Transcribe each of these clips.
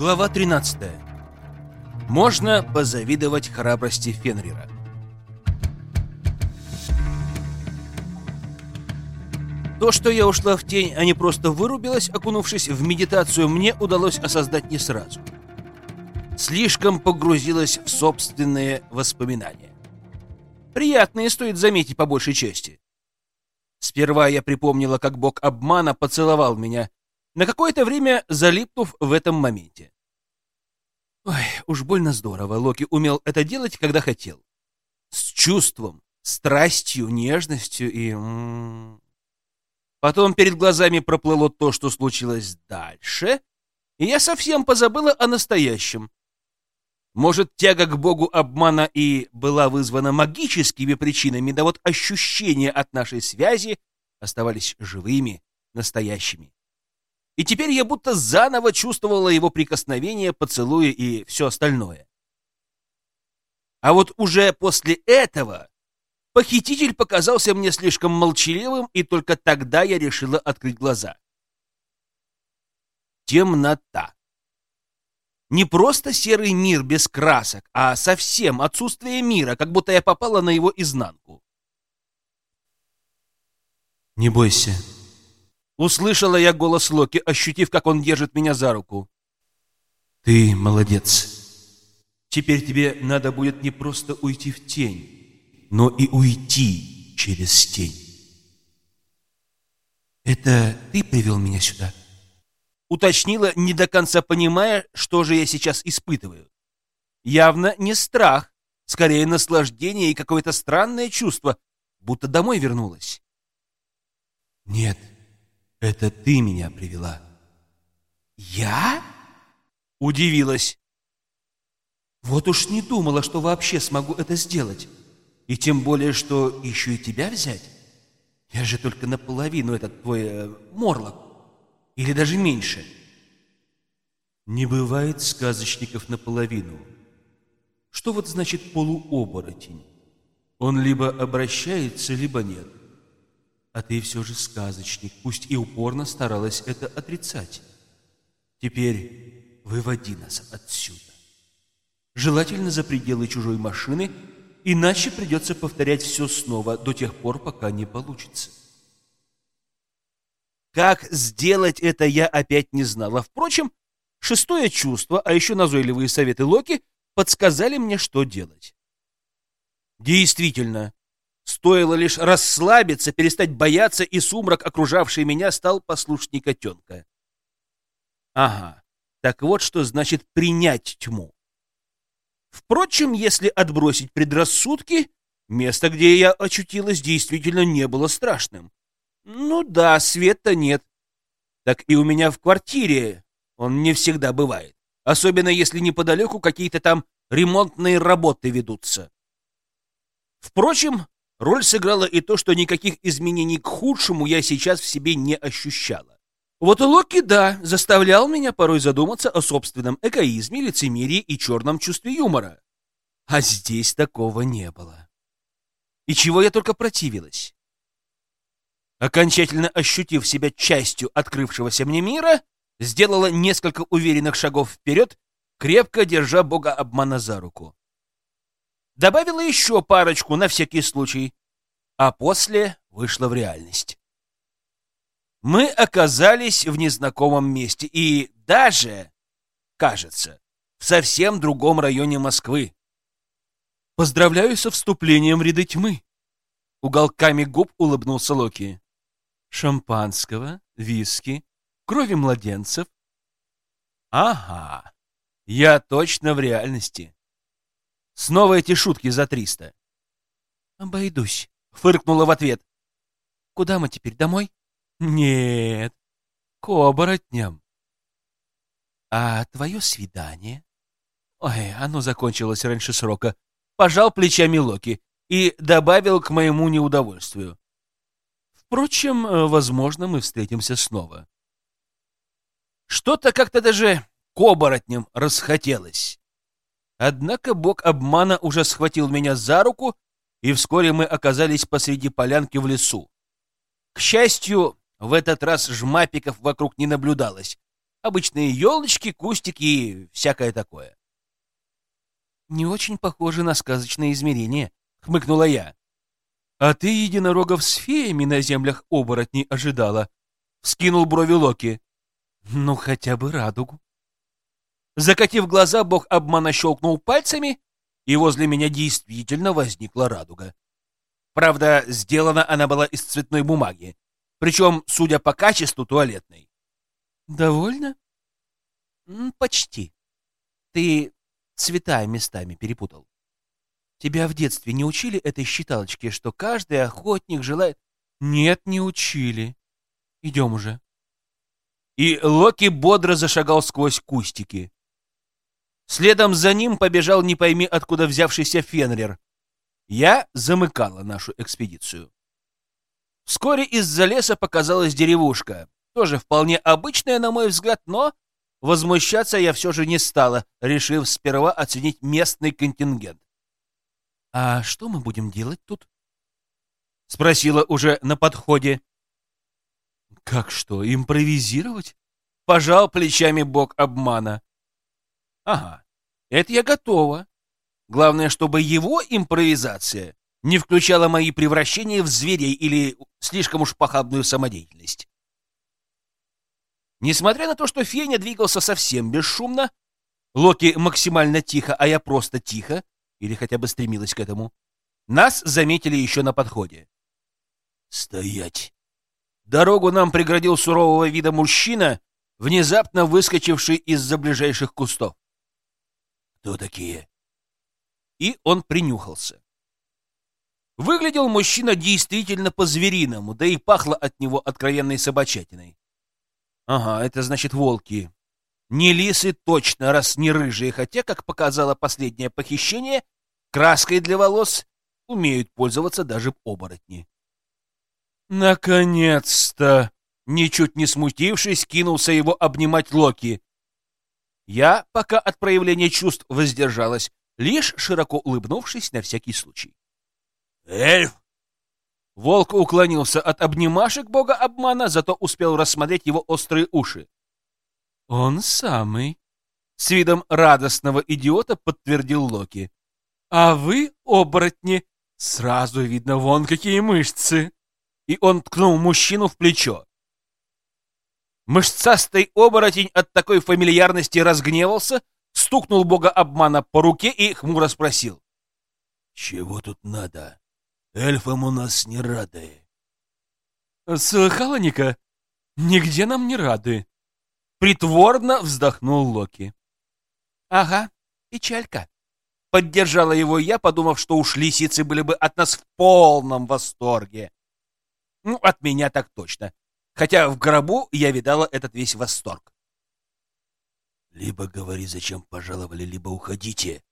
Глава 13. Можно позавидовать храбрости Фенрира. То, что я ушла в тень, а не просто вырубилась, окунувшись в медитацию, мне удалось осознать не сразу. Слишком погрузилась в собственные воспоминания. Приятные, стоит заметить, по большей части. Сперва я припомнила, как бог обмана поцеловал меня, на какое-то время залипнув в этом моменте. Ой, уж больно здорово Локи умел это делать, когда хотел. С чувством, страстью, нежностью и... Потом перед глазами проплыло то, что случилось дальше, и я совсем позабыла о настоящем. Может, тяга к богу обмана и была вызвана магическими причинами, да вот ощущения от нашей связи оставались живыми, настоящими. И теперь я будто заново чувствовала его прикосновение, поцелуи и все остальное. А вот уже после этого Похититель показался мне слишком молчаливым, и только тогда я решила открыть глаза. Темнота. Не просто серый мир без красок, а совсем отсутствие мира, как будто я попала на его изнанку. «Не бойся», — услышала я голос Локи, ощутив, как он держит меня за руку. «Ты молодец. Теперь тебе надо будет не просто уйти в тень, но и уйти через тень. «Это ты привел меня сюда?» Уточнила, не до конца понимая, что же я сейчас испытываю. Явно не страх, скорее наслаждение и какое-то странное чувство, будто домой вернулась. «Нет, это ты меня привела». «Я?» — удивилась. «Вот уж не думала, что вообще смогу это сделать». И тем более, что еще и тебя взять? Я же только наполовину этот твой э, морлок. Или даже меньше. Не бывает сказочников наполовину. Что вот значит полуоборотень? Он либо обращается, либо нет. А ты все же сказочник, пусть и упорно старалась это отрицать. Теперь выводи нас отсюда. Желательно за пределы чужой машины – Иначе придется повторять все снова до тех пор, пока не получится. Как сделать это, я опять не знала. Впрочем, шестое чувство, а еще назойливые советы Локи подсказали мне, что делать. Действительно, стоило лишь расслабиться, перестать бояться, и сумрак, окружавший меня, стал послушней котенка. Ага, так вот что значит принять тьму. Впрочем, если отбросить предрассудки, место, где я очутилась, действительно не было страшным. Ну да, света нет. Так и у меня в квартире он не всегда бывает. Особенно если неподалеку какие-то там ремонтные работы ведутся. Впрочем, роль сыграла и то, что никаких изменений к худшему я сейчас в себе не ощущала. Вот Локи, да, заставлял меня порой задуматься о собственном эгоизме, лицемерии и черном чувстве юмора. А здесь такого не было. И чего я только противилась. Окончательно ощутив себя частью открывшегося мне мира, сделала несколько уверенных шагов вперед, крепко держа бога обмана за руку. Добавила еще парочку на всякий случай, а после вышла в реальность мы оказались в незнакомом месте и даже, кажется, в совсем другом районе Москвы. Поздравляю со вступлением в ряды тьмы. Уголками губ улыбнулся Локи. Шампанского, виски, крови младенцев. Ага, я точно в реальности. Снова эти шутки за триста. Обойдусь, фыркнула в ответ. Куда мы теперь, домой? Нет, к оборотням. А твое свидание? Ой, оно закончилось раньше срока. Пожал плечами Локи и добавил к моему неудовольствию. Впрочем, возможно, мы встретимся снова. Что-то как-то даже к оборотням расхотелось. Однако бог обмана уже схватил меня за руку и вскоре мы оказались посреди полянки в лесу. К счастью, в этот раз жмапиков вокруг не наблюдалось. Обычные елочки, кустики и всякое такое. «Не очень похоже на сказочное измерение», — хмыкнула я. «А ты единорогов с феями на землях оборотней ожидала?» — вскинул брови Локи. «Ну, хотя бы радугу». Закатив глаза, бог обмана щелкнул пальцами, и возле меня действительно возникла радуга. Правда, сделана она была из цветной бумаги, причем, судя по качеству, туалетной. «Довольно?» «Почти. Ты цвета местами перепутал. Тебя в детстве не учили этой считалочке, что каждый охотник желает...» «Нет, не учили. Идем уже». И Локи бодро зашагал сквозь кустики. Следом за ним побежал не пойми откуда взявшийся Фенрир. Я замыкала нашу экспедицию. Вскоре из-за леса показалась деревушка. Тоже вполне обычная, на мой взгляд, но возмущаться я все же не стала, решив сперва оценить местный контингент. «А что мы будем делать тут?» — спросила уже на подходе. «Как что, импровизировать?» — пожал плечами бог обмана. Ага, это я готова. Главное, чтобы его импровизация не включала мои превращения в зверей или слишком уж похабную самодеятельность. Несмотря на то, что Феня двигался совсем бесшумно, Локи максимально тихо, а я просто тихо, или хотя бы стремилась к этому, нас заметили еще на подходе. «Стоять!» Дорогу нам преградил сурового вида мужчина, внезапно выскочивший из-за ближайших кустов. «Кто такие?» И он принюхался. Выглядел мужчина действительно по-звериному, да и пахло от него откровенной собачатиной. Ага, это значит волки. Не лисы точно, раз не рыжие, хотя, как показало последнее похищение, краской для волос умеют пользоваться даже оборотни. Наконец-то! Ничуть не смутившись, кинулся его обнимать Локи. Я пока от проявления чувств воздержалась, лишь широко улыбнувшись на всякий случай. «Эльф!» Волк уклонился от обнимашек бога обмана, зато успел рассмотреть его острые уши. «Он самый!» — с видом радостного идиота подтвердил Локи. «А вы, оборотни, сразу видно вон какие мышцы!» И он ткнул мужчину в плечо. Мышцастый оборотень от такой фамильярности разгневался, стукнул бога обмана по руке и хмуро спросил. — Чего тут надо? Эльфам у нас не рады. — Слыхала, Ника? Нигде нам не рады. Притворно вздохнул Локи. — Ага, печалька. Поддержала его я, подумав, что уж лисицы были бы от нас в полном восторге. Ну, от меня так точно хотя в гробу я видала этот весь восторг. «Либо говори, зачем пожаловали, либо уходите».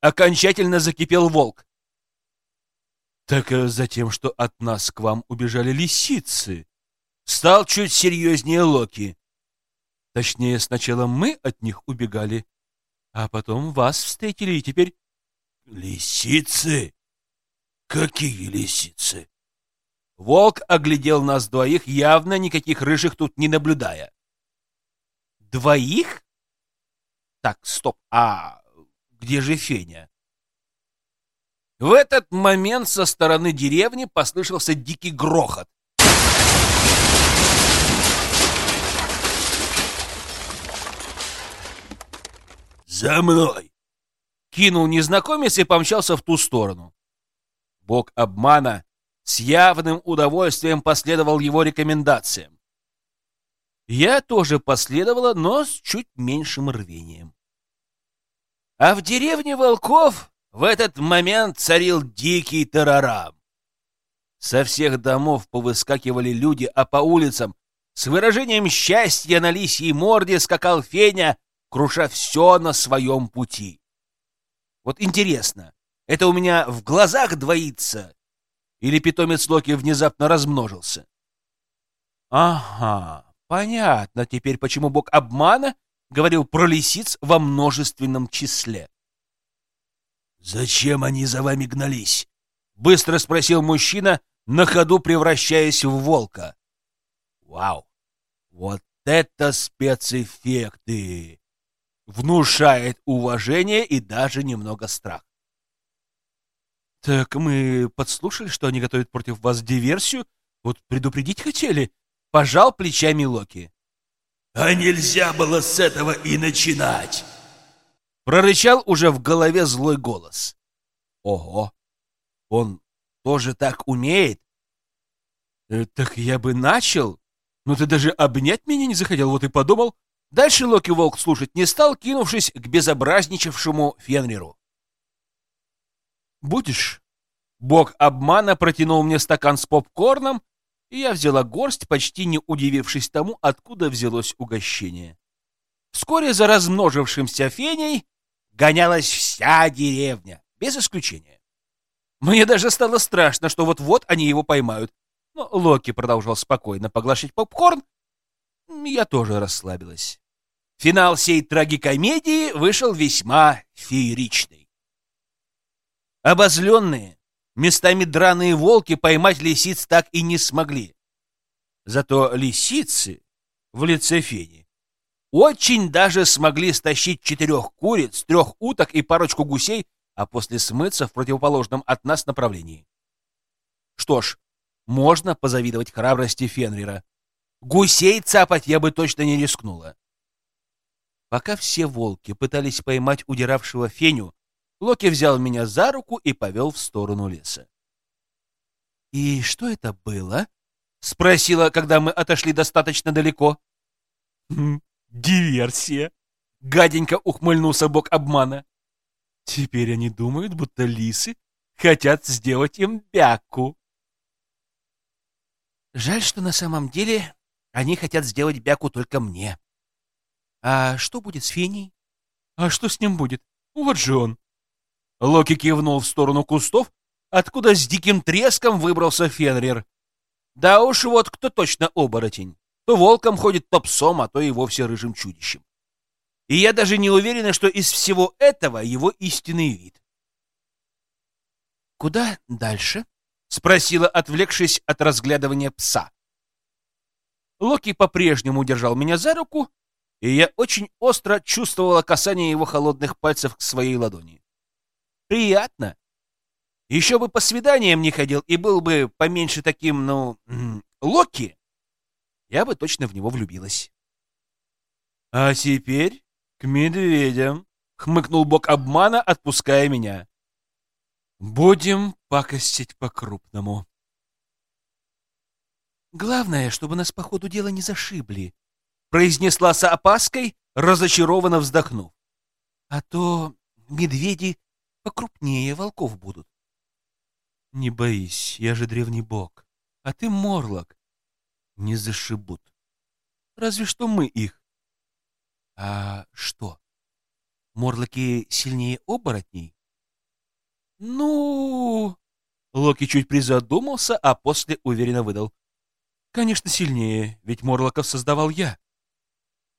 Окончательно закипел волк. «Так э, за тем, что от нас к вам убежали лисицы», стал чуть серьезнее Локи. Точнее, сначала мы от них убегали, а потом вас встретили, и теперь... «Лисицы? Какие лисицы?» Волк оглядел нас двоих, явно никаких рыжих тут не наблюдая. Двоих? Так, стоп, а где же Феня? В этот момент со стороны деревни послышался дикий грохот. «За мной!» Кинул незнакомец и помчался в ту сторону. Бог обмана с явным удовольствием последовал его рекомендациям. Я тоже последовала, но с чуть меньшим рвением. А в деревне волков в этот момент царил дикий террорам. Со всех домов повыскакивали люди, а по улицам с выражением счастья на лисьей морде скакал Феня, круша все на своем пути. Вот интересно, это у меня в глазах двоится или питомец Локи внезапно размножился? Ага, понятно теперь, почему бог обмана говорил про лисиц во множественном числе. «Зачем они за вами гнались?» — быстро спросил мужчина, на ходу превращаясь в волка. «Вау! Вот это спецэффекты!» Внушает уважение и даже немного страх. «Так мы подслушали, что они готовят против вас диверсию? Вот предупредить хотели?» Пожал плечами Локи. «А нельзя было с этого и начинать!» Прорычал уже в голове злой голос. «Ого! Он тоже так умеет?» э, «Так я бы начал, но ты даже обнять меня не захотел, вот и подумал». Дальше Локи Волк слушать не стал, кинувшись к безобразничавшему Фенриру. «Будешь?» Бог обмана протянул мне стакан с попкорном, и я взяла горсть, почти не удивившись тому, откуда взялось угощение. Вскоре за размножившимся феней гонялась вся деревня, без исключения. Мне даже стало страшно, что вот-вот они его поймают. Но Локи продолжал спокойно поглощать попкорн. Я тоже расслабилась. Финал всей трагикомедии вышел весьма фееричный. Обозленные, Местами драные волки поймать лисиц так и не смогли. Зато лисицы в лице фени очень даже смогли стащить четырех куриц, трех уток и парочку гусей, а после смыться в противоположном от нас направлении. Что ж, можно позавидовать храбрости Фенрира. Гусей цапать я бы точно не рискнула. Пока все волки пытались поймать удиравшего Феню, Локи взял меня за руку и повел в сторону леса. «И что это было?» — спросила, когда мы отошли достаточно далеко. «Хм, «Диверсия!» — гаденько ухмыльнулся бог обмана. «Теперь они думают, будто лисы хотят сделать им бяку». «Жаль, что на самом деле они хотят сделать бяку только мне. А что будет с Феней?» «А что с ним будет? Вот же он!» Локи кивнул в сторону кустов, откуда с диким треском выбрался Фенрир. Да уж вот кто точно оборотень. То волком ходит, то псом, а то и вовсе рыжим чудищем. И я даже не уверена, что из всего этого его истинный вид. «Куда дальше?» — спросила, отвлекшись от разглядывания пса. Локи по-прежнему держал меня за руку, и я очень остро чувствовала касание его холодных пальцев к своей ладони. Приятно. Еще бы по свиданиям не ходил и был бы поменьше таким, ну, Локи. Я бы точно в него влюбилась. А теперь к медведям, хмыкнул бог обмана, отпуская меня. Будем пакостить по-крупному. Главное, чтобы нас по ходу дела не зашибли, произнесла с опаской, разочарованно вздохнув. А то медведи покрупнее волков будут. Не боись, я же древний бог, а ты морлок. Не зашибут. Разве что мы их. А что? Морлоки сильнее оборотней? Ну... Локи чуть призадумался, а после уверенно выдал. Конечно, сильнее, ведь Морлоков создавал я.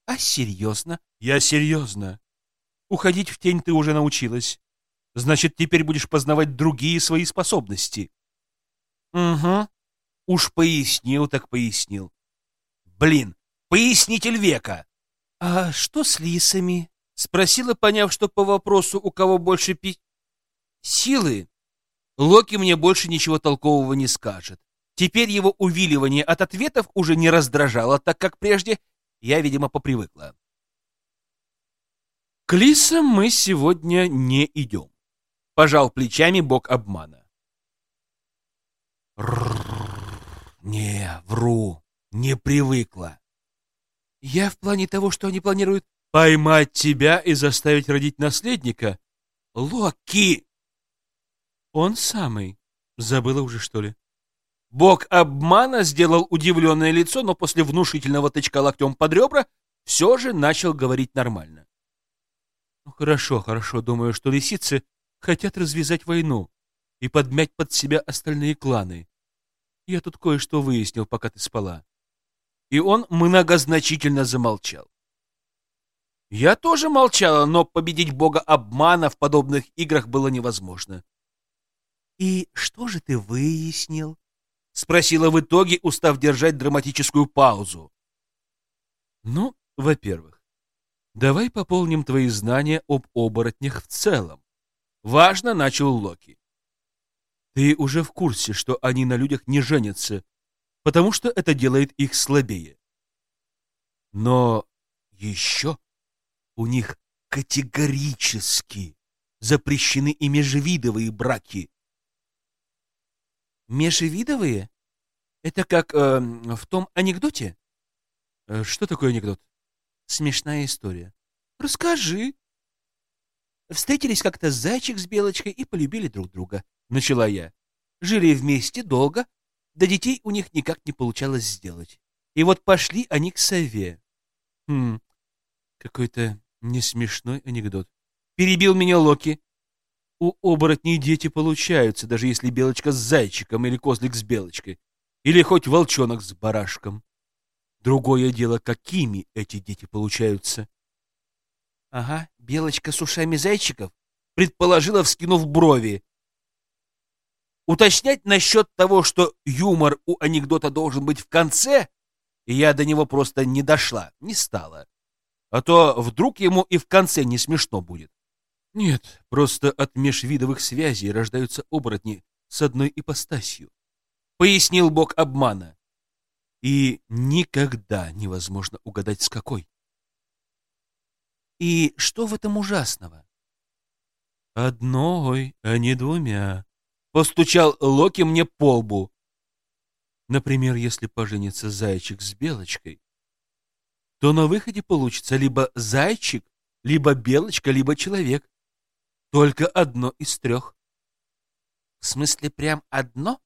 А серьезно? Я серьезно. Уходить в тень ты уже научилась. Значит, теперь будешь познавать другие свои способности. Угу. Уж пояснил так пояснил. Блин, пояснитель века. А что с лисами? Спросила, поняв, что по вопросу, у кого больше пи... Силы, Локи мне больше ничего толкового не скажет. Теперь его увиливание от ответов уже не раздражало, так как прежде я, видимо, попривыкла. К лисам мы сегодня не идем. Пожал плечами бог обмана. Не, вру, не привыкла. Я в плане того, что они планируют поймать тебя и заставить родить наследника. Локи! Он самый. Забыла уже, что ли? Бог обмана сделал удивленное лицо, но после внушительного тычка локтем под ребра все же начал говорить нормально. Ну, хорошо, хорошо, думаю, что лисицы хотят развязать войну и подмять под себя остальные кланы. Я тут кое-что выяснил, пока ты спала. И он многозначительно замолчал. Я тоже молчала, но победить бога обмана в подобных играх было невозможно. И что же ты выяснил? Спросила в итоге, устав держать драматическую паузу. Ну, во-первых, давай пополним твои знания об оборотнях в целом. Важно, начал Локи. Ты уже в курсе, что они на людях не женятся, потому что это делает их слабее. Но еще у них категорически запрещены и межвидовые браки. Межвидовые? Это как э, в том анекдоте? Э, что такое анекдот? Смешная история. Расскажи. Встретились как-то зайчик с белочкой и полюбили друг друга. Начала я. Жили вместе долго, да детей у них никак не получалось сделать. И вот пошли они к сове. Хм, какой-то несмешной анекдот. Перебил меня Локи. У оборотней дети получаются, даже если белочка с зайчиком или козлик с белочкой, или хоть волчонок с барашком. Другое дело, какими эти дети получаются. Ага, белочка с ушами зайчиков, предположила, вскинув брови. Уточнять насчет того, что юмор у анекдота должен быть в конце, я до него просто не дошла, не стала. А то вдруг ему и в конце не смешно будет. Нет, просто от межвидовых связей рождаются оборотни с одной ипостасью. Пояснил бог обмана. И никогда невозможно угадать, с какой. И что в этом ужасного? Одной, а не двумя. Постучал Локи мне по лбу. Например, если поженится зайчик с белочкой, то на выходе получится либо зайчик, либо белочка, либо человек. Только одно из трех. В смысле, прям одно?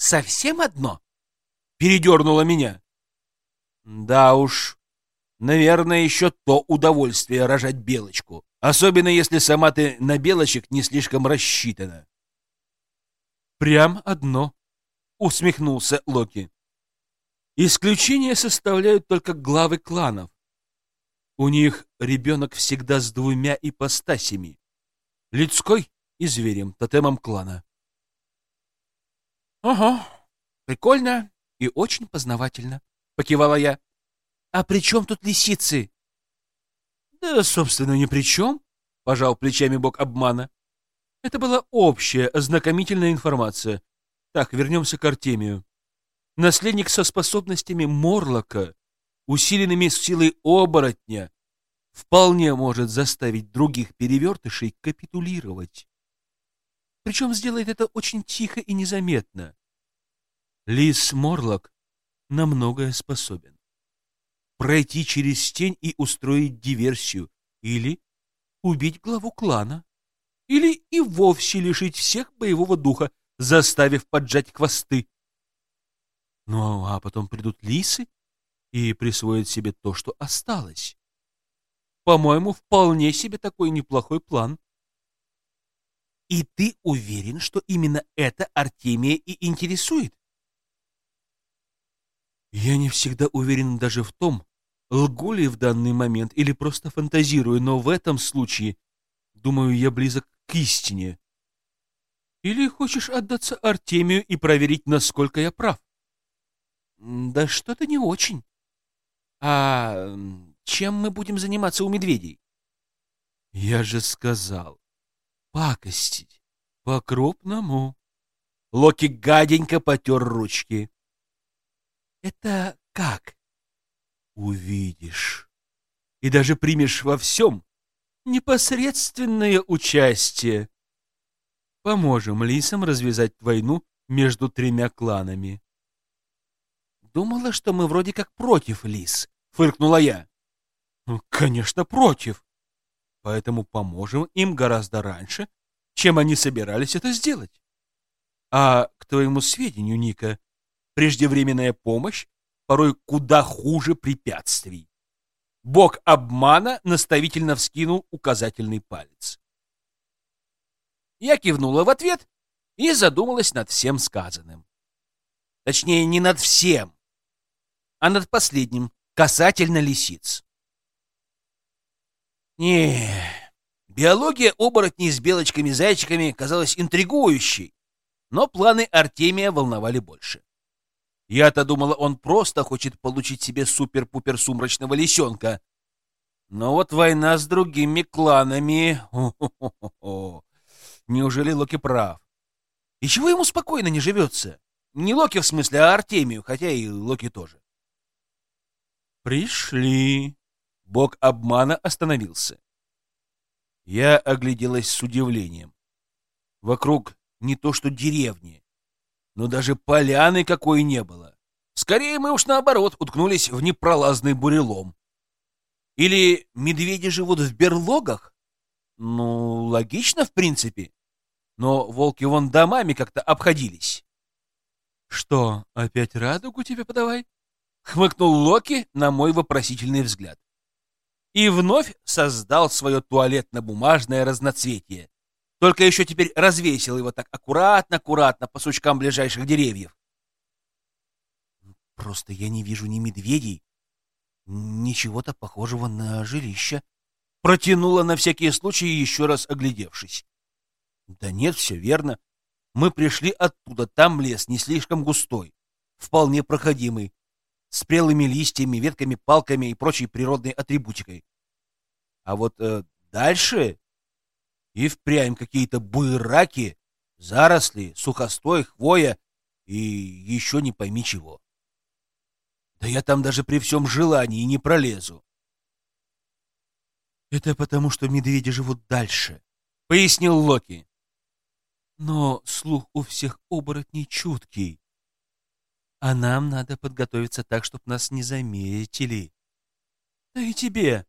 Совсем одно? Передернуло меня. Да уж, наверное, еще то удовольствие рожать белочку. Особенно, если сама ты на белочек не слишком рассчитана. Прям одно, усмехнулся Локи. Исключение составляют только главы кланов. У них ребенок всегда с двумя ипостасями — людской и зверем, тотемом клана. — Ага, прикольно и очень познавательно, — покивала я. — А при чем тут лисицы? — Да, собственно, ни при чем, — пожал плечами бог обмана. Это была общая, ознакомительная информация. Так, вернемся к Артемию. Наследник со способностями Морлока, усиленными силой оборотня, вполне может заставить других перевертышей капитулировать. Причем сделает это очень тихо и незаметно. Лис Морлок на многое способен. Пройти через тень и устроить диверсию, или убить главу клана, или и вовсе лишить всех боевого духа, заставив поджать хвосты. Ну, а потом придут лисы и присвоят себе то, что осталось. По-моему, вполне себе такой неплохой план. И ты уверен, что именно это Артемия и интересует? Я не всегда уверен даже в том, лгу ли в данный момент или просто фантазирую, но в этом случае, думаю, я близок к истине. Или хочешь отдаться Артемию и проверить, насколько я прав? Да что-то не очень. А чем мы будем заниматься у медведей? Я же сказал, пакостить по-крупному. Локи гаденько потер ручки. Это как? Увидишь. И даже примешь во всем непосредственное участие. Поможем лисам развязать войну между тремя кланами. Думала, что мы вроде как против лис, фыркнула я. Ну, конечно, против. Поэтому поможем им гораздо раньше, чем они собирались это сделать. А к твоему сведению, Ника, преждевременная помощь порой куда хуже препятствий. Бог обмана наставительно вскинул указательный палец. Я кивнула в ответ и задумалась над всем сказанным. Точнее, не над всем, а над последним, касательно лисиц. Не, биология оборотней с белочками-зайчиками казалась интригующей, Но планы Артемия волновали больше. Я-то думала, он просто хочет получить себе супер-пупер сумрачного лисенка. Но вот война с другими кланами... Неужели Локи прав? И чего ему спокойно не живется? Не Локи в смысле, а Артемию, хотя и Локи тоже. Пришли. Бог обмана остановился. Я огляделась с удивлением. Вокруг не то что деревни, но даже поляны какой не было. Скорее мы уж наоборот уткнулись в непролазный бурелом. Или медведи живут в берлогах? Ну, логично, в принципе. Но волки вон домами как-то обходились. Что, опять радугу тебе подавай? Хмыкнул Локи на мой вопросительный взгляд. И вновь создал свое туалетно-бумажное разноцветие. Только еще теперь развесил его так аккуратно-аккуратно по сучкам ближайших деревьев. Просто я не вижу ни медведей, ни чего-то похожего на жилище. Протянула на всякий случай, еще раз оглядевшись. Да нет, все верно. Мы пришли оттуда, там лес не слишком густой, вполне проходимый, с прелыми листьями, ветками, палками и прочей природной атрибутикой. А вот э, дальше и впрямь какие-то буераки, заросли, сухостой, хвоя и еще не пойми чего. Да я там даже при всем желании не пролезу. Это потому, что медведи живут дальше, — пояснил Локи. Но слух у всех оборотней чуткий. А нам надо подготовиться так, чтобы нас не заметили. Да и тебе,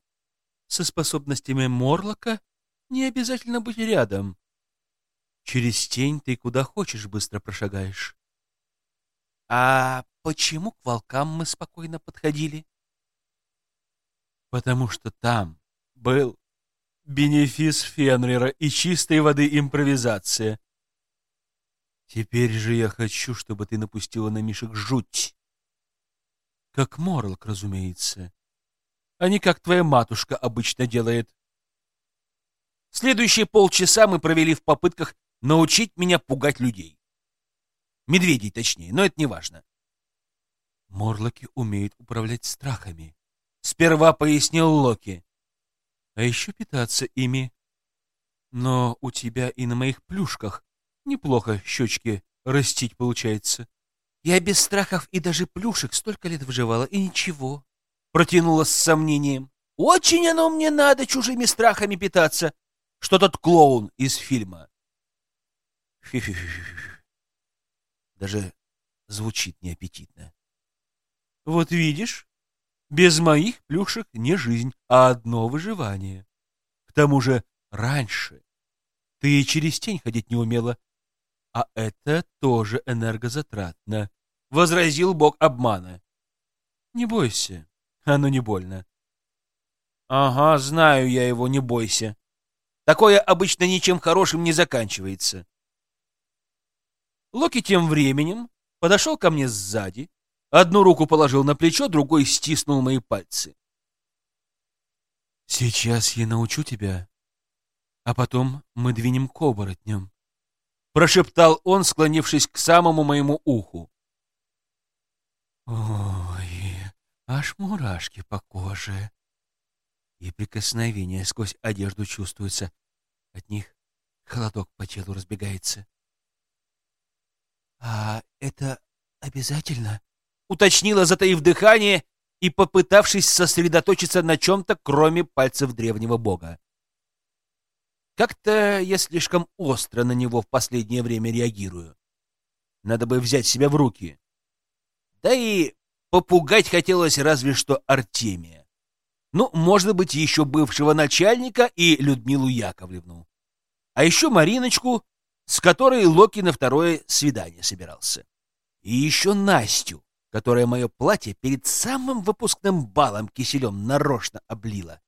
со способностями Морлока, не обязательно быть рядом. Через тень ты куда хочешь быстро прошагаешь. А почему к волкам мы спокойно подходили? Потому что там был бенефис Фенрира и чистой воды импровизация. Теперь же я хочу, чтобы ты напустила на Мишек жуть. Как Морлок, разумеется. А не как твоя матушка обычно делает. Следующие полчаса мы провели в попытках научить меня пугать людей. Медведей, точнее, но это не важно. Морлоки умеют управлять страхами. Сперва пояснил Локи. А еще питаться ими. Но у тебя и на моих плюшках неплохо щечки растить получается. Я без страхов и даже плюшек столько лет выживала, и ничего. Протянула с сомнением. Очень оно мне надо чужими страхами питаться что тот клоун из фильма. Фи -фи -фи Даже звучит неаппетитно. Вот видишь, без моих плюшек не жизнь, а одно выживание. К тому же раньше ты и через тень ходить не умела, а это тоже энергозатратно, — возразил бог обмана. Не бойся, оно не больно. Ага, знаю я его, не бойся. Такое обычно ничем хорошим не заканчивается. Локи тем временем подошел ко мне сзади, одну руку положил на плечо, другой стиснул мои пальцы. «Сейчас я научу тебя, а потом мы двинем к оборотням», — прошептал он, склонившись к самому моему уху. «Ой, аж мурашки по коже», и прикосновения сквозь одежду чувствуются. От них холодок по телу разбегается. «А это обязательно?» — уточнила, затаив дыхание и попытавшись сосредоточиться на чем-то, кроме пальцев древнего бога. Как-то я слишком остро на него в последнее время реагирую. Надо бы взять себя в руки. Да и попугать хотелось разве что Артемия. Ну, может быть, еще бывшего начальника и Людмилу Яковлевну. А еще Мариночку, с которой Локи на второе свидание собирался. И еще Настю, которая мое платье перед самым выпускным балом киселем нарочно облила.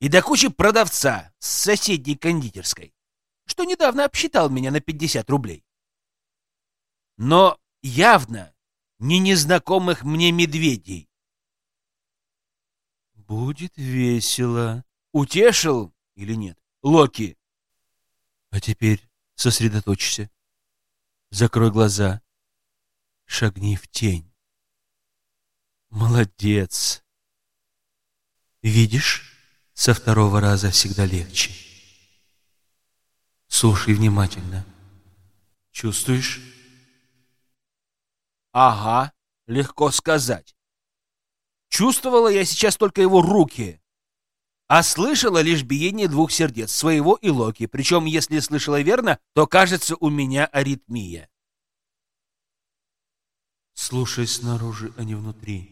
И до кучи продавца с соседней кондитерской, что недавно обсчитал меня на 50 рублей. Но явно не незнакомых мне медведей, Будет весело. Утешил или нет? Локи. А теперь Сосредоточься. Закрой глаза. Шагни в тень. Молодец. Видишь, со второго раза всегда легче. Слушай внимательно. Чувствуешь? Ага, легко сказать. Чувствовала я сейчас только его руки, а слышала лишь биение двух сердец, своего и Локи. Причем, если слышала верно, то, кажется, у меня аритмия. Слушай снаружи, а не внутри.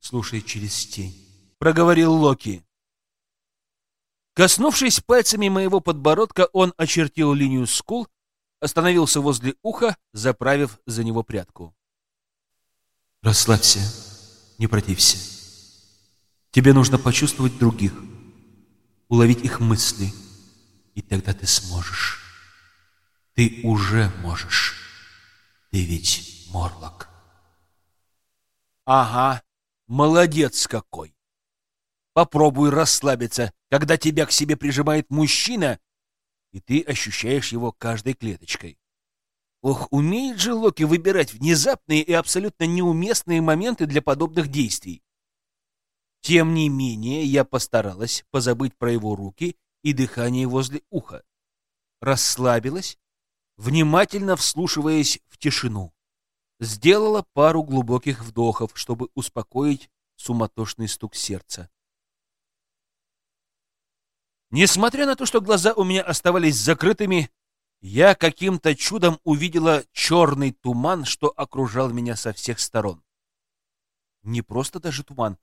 Слушай через тень. Проговорил Локи. Коснувшись пальцами моего подбородка, он очертил линию скул, остановился возле уха, заправив за него прядку. Расслабься, не протився. Тебе нужно почувствовать других, уловить их мысли, и тогда ты сможешь. Ты уже можешь. Ты ведь Морлок. Ага, молодец какой. Попробуй расслабиться, когда тебя к себе прижимает мужчина, и ты ощущаешь его каждой клеточкой. Ох, умеет же Локи выбирать внезапные и абсолютно неуместные моменты для подобных действий. Тем не менее, я постаралась позабыть про его руки и дыхание возле уха. Расслабилась, внимательно вслушиваясь в тишину. Сделала пару глубоких вдохов, чтобы успокоить суматошный стук сердца. Несмотря на то, что глаза у меня оставались закрытыми, я каким-то чудом увидела черный туман, что окружал меня со всех сторон. Не просто даже туман,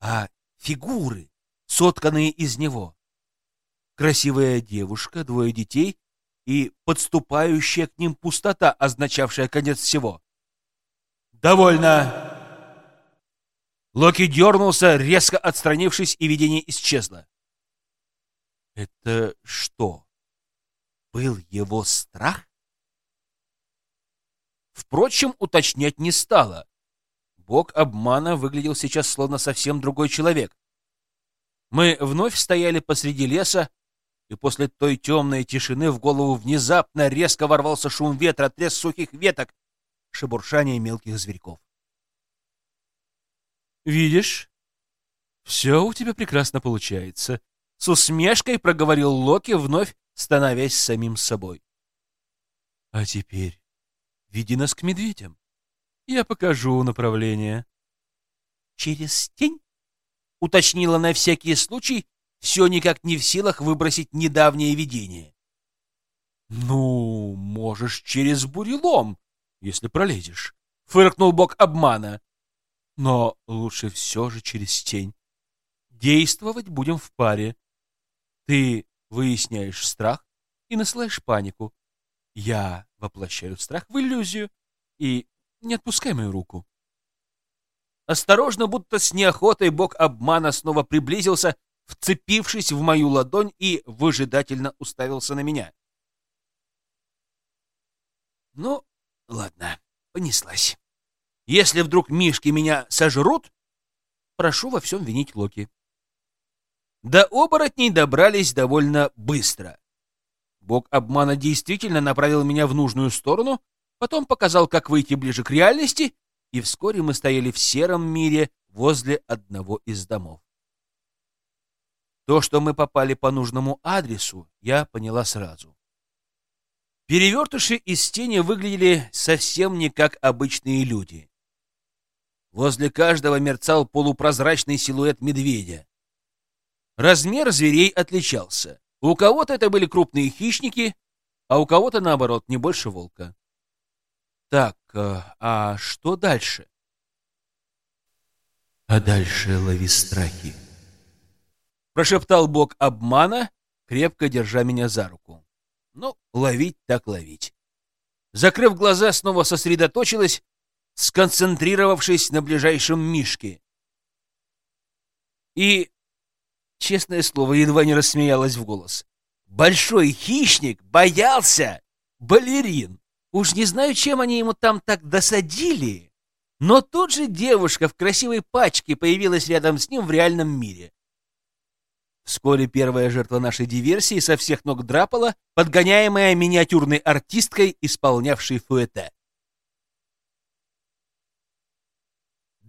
а фигуры, сотканные из него. Красивая девушка, двое детей и подступающая к ним пустота, означавшая конец всего. «Довольно!» Локи дернулся, резко отстранившись, и видение исчезло. Это что, был его страх? Впрочем, уточнять не стало. Бог обмана выглядел сейчас словно совсем другой человек. Мы вновь стояли посреди леса, и после той темной тишины в голову внезапно резко ворвался шум ветра, треск сухих веток, шебуршание мелких зверьков. «Видишь, все у тебя прекрасно получается», с усмешкой проговорил Локи, вновь становясь самим собой. А теперь веди нас к медведям. Я покажу направление. Через тень? Уточнила на всякий случай, все никак не в силах выбросить недавнее видение. Ну, можешь через бурелом, если пролезешь. Фыркнул бог обмана. Но лучше все же через тень. Действовать будем в паре. Ты выясняешь страх и насылаешь панику. Я воплощаю страх в иллюзию и не отпускай мою руку. Осторожно, будто с неохотой бог обмана снова приблизился, вцепившись в мою ладонь и выжидательно уставился на меня. Ну, ладно, понеслась. Если вдруг мишки меня сожрут, прошу во всем винить Локи. До оборотней добрались довольно быстро. Бог обмана действительно направил меня в нужную сторону, потом показал, как выйти ближе к реальности, и вскоре мы стояли в сером мире возле одного из домов. То, что мы попали по нужному адресу, я поняла сразу. Перевертыши из тени выглядели совсем не как обычные люди. Возле каждого мерцал полупрозрачный силуэт медведя. Размер зверей отличался. У кого-то это были крупные хищники, а у кого-то, наоборот, не больше волка. Так, э, а что дальше? А дальше лови страхи. Прошептал бог обмана, крепко держа меня за руку. Ну, ловить так ловить. Закрыв глаза, снова сосредоточилась, сконцентрировавшись на ближайшем мишке. И Честное слово, едва не рассмеялась в голос. Большой хищник боялся балерин. Уж не знаю, чем они ему там так досадили, но тут же девушка в красивой пачке появилась рядом с ним в реальном мире. Вскоре первая жертва нашей диверсии со всех ног драпала, подгоняемая миниатюрной артисткой, исполнявшей фуэте.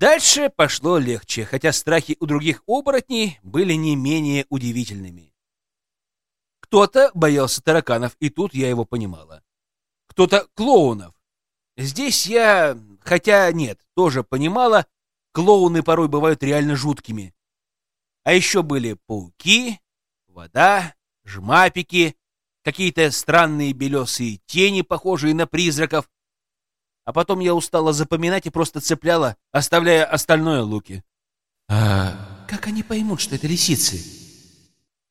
Дальше пошло легче, хотя страхи у других оборотней были не менее удивительными. Кто-то боялся тараканов, и тут я его понимала. Кто-то клоунов. Здесь я, хотя нет, тоже понимала, клоуны порой бывают реально жуткими. А еще были пауки, вода, жмапики, какие-то странные белесые тени, похожие на призраков, а потом я устала запоминать и просто цепляла, оставляя остальное луки. «А как они поймут, что это лисицы?»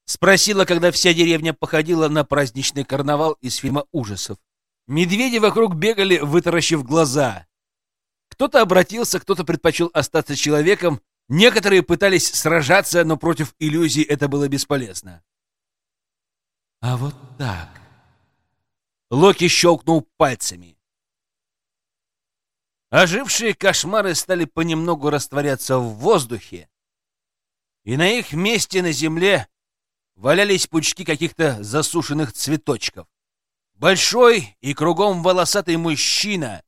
Спросила, когда вся деревня походила на праздничный карнавал из фильма ужасов. Медведи вокруг бегали, вытаращив глаза. Кто-то обратился, кто-то предпочел остаться человеком, некоторые пытались сражаться, но против иллюзий это было бесполезно. «А вот так...» Локи щелкнул пальцами. Ожившие кошмары стали понемногу растворяться в воздухе, и на их месте на земле валялись пучки каких-то засушенных цветочков. Большой и кругом волосатый мужчина,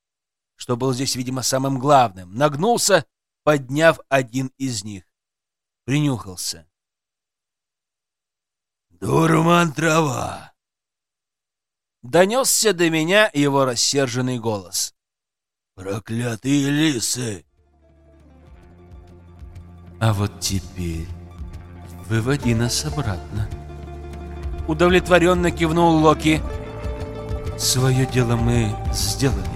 что был здесь, видимо, самым главным, нагнулся, подняв один из них. Принюхался. «Дурман трава!» Донесся до меня его рассерженный голос. Проклятые лисы! А вот теперь выводи нас обратно. Удовлетворенно кивнул Локи. Свое дело мы сделали.